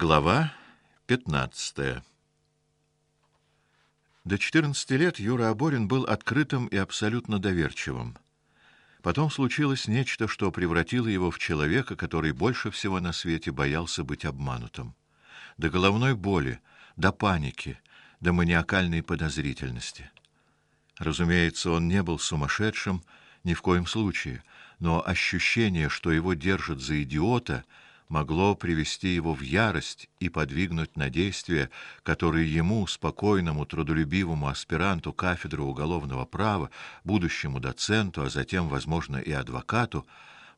Глава 15. До 14 лет Юра Аборин был открытым и абсолютно доверчивым. Потом случилось нечто, что превратило его в человека, который больше всего на свете боялся быть обманутым. До головной боли, до паники, до маниакальной подозрительности. Разумеется, он не был сумасшедшим ни в коем случае, но ощущение, что его держат за идиота, могло привести его в ярость и подвигнуть на действия, которые ему, спокойному, трудолюбивому аспиранту кафедры уголовного права, будущему доценту, а затем, возможно, и адвокату,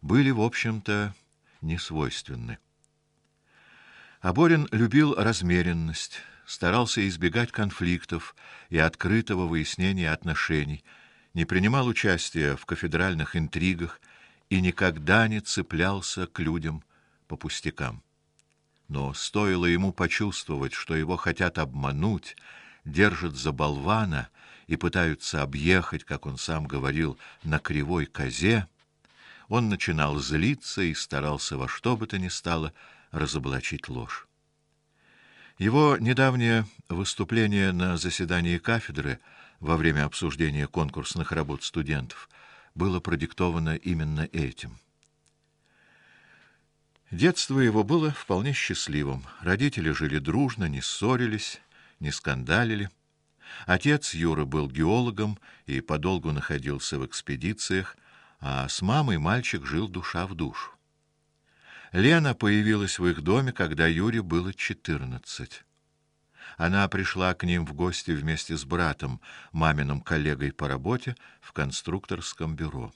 были, в общем-то, несвойственны. Аборин любил размеренность, старался избегать конфликтов и открытого выяснения отношений, не принимал участия в кафедральных интригах и никогда не цеплялся к людям по пустякам. Но стоило ему почувствовать, что его хотят обмануть, держат за болвана и пытаются объехать, как он сам говорил, на кривой козе, он начинал злиться и старался во что бы то ни стало разоблачить ложь. Его недавнее выступление на заседании кафедры во время обсуждения конкурсных работ студентов было продиктовано именно этим. Детство его было вполне счастливым. Родители жили дружно, не ссорились, не скандалили. Отец Юры был геологом и подолгу находился в экспедициях, а с мамой мальчик жил душа в душу. Лена появилась в их доме, когда Юре было четырнадцать. Она пришла к ним в гости вместе с братом, маминым коллегой по работе в конструкторском бюро.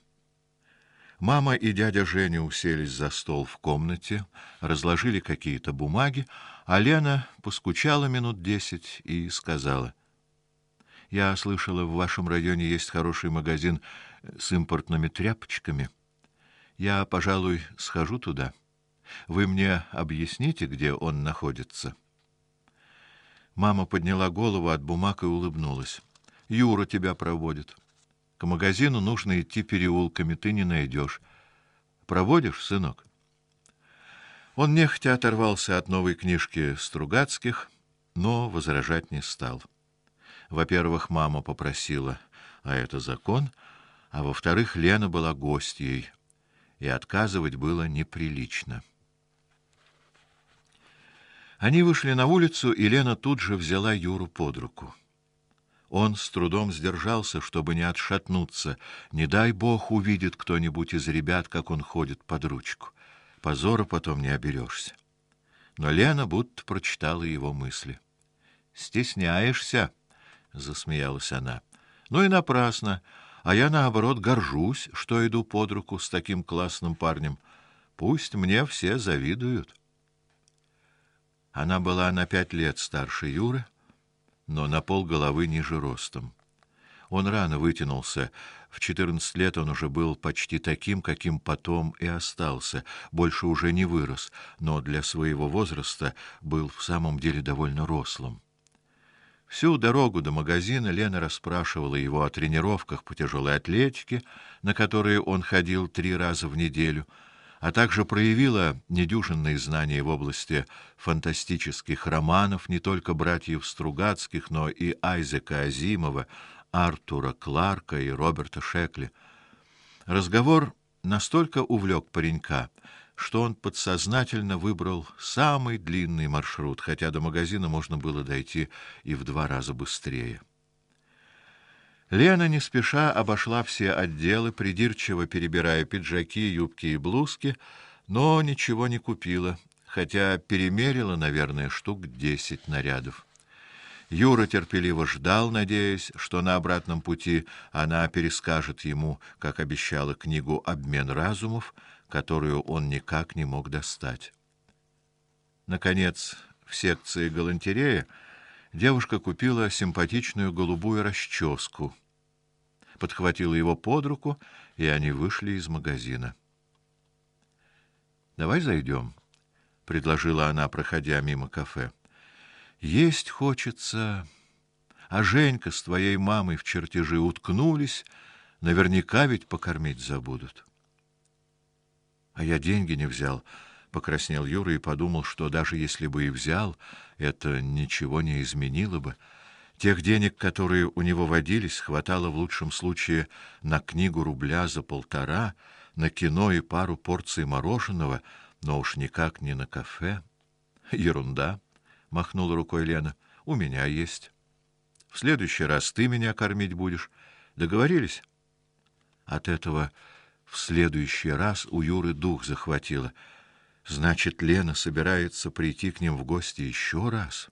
Мама и дядя Женя уселись за стол в комнате, разложили какие-то бумаги, а Лена поскучала минут десять и сказала: "Я слышала, в вашем районе есть хороший магазин с импортными тряпочками. Я, пожалуй, схожу туда. Вы мне объясните, где он находится?" Мама подняла голову от бумаг и улыбнулась. "Юра тебя проводит". К магазину нужно идти переулками, ты не найдешь. Проводишь, сынок? Он нехотя оторвался от новой книжки Стругацких, но возражать не стал. Во-первых, мама попросила, а это закон, а во-вторых, Лена была гостьей, и отказывать было неприлично. Они вышли на улицу, и Лена тут же взяла Юру под руку. Он с трудом сдержался, чтобы не отшатнуться. Не дай бог увидит кто-нибудь из ребят, как он ходит под ручку. Позора потом не оберешься. Но Лена будто прочитала его мысли. Стесняешься, засмеялась она. Ну и напрасно. А я наоборот горжусь, что иду под руку с таким классным парнем. Пусть мне все завидуют. Она была на пять лет старше Юры но на пол головы ниже ростом. Он рано вытянулся. В четырнадцать лет он уже был почти таким, каким потом и остался. Больше уже не вырос, но для своего возраста был в самом деле довольно рослым. Всю дорогу до магазина Лена расспрашивала его о тренировках по тяжелой атлетике, на которые он ходил три раза в неделю а также проявила недюжинные знания в области фантастических романов не только братьев Стругацких, но и Айзека Азимова, Артура Кларка и Роберта Шекли. Разговор настолько увлек паренька, что он подсознательно выбрал самый длинный маршрут, хотя до магазина можно было дойти и в два раза быстрее. Лена не спеша обошла все отделы, придирчиво перебирая пиджаки, юбки и блузки, но ничего не купила, хотя перемерила, наверное, штук десять нарядов. Юра терпеливо ждал, надеясь, что на обратном пути она перескажет ему, как обещала, книгу Обмен разумов, которую он никак не мог достать. Наконец, в секции галантерея девушка купила симпатичную голубую расческу, подхватила его под руку, и они вышли из магазина. Давай зайдем, предложила она, проходя мимо кафе. Есть хочется, а Женька с твоей мамой в чертежи уткнулись, наверняка ведь покормить забудут. А я деньги не взял, Покраснел Юра и подумал, что даже если бы и взял, это ничего не изменило бы. Тех денег, которые у него водились, хватало в лучшем случае на книгу рубля за полтора, на кино и пару порций мороженого, но уж никак не на кафе. Ерунда, махнула рукой Лена. У меня есть. В следующий раз ты меня кормить будешь. Договорились? От этого в следующий раз у Юры дух захватило. Значит, Лена собирается прийти к ним в гости еще раз.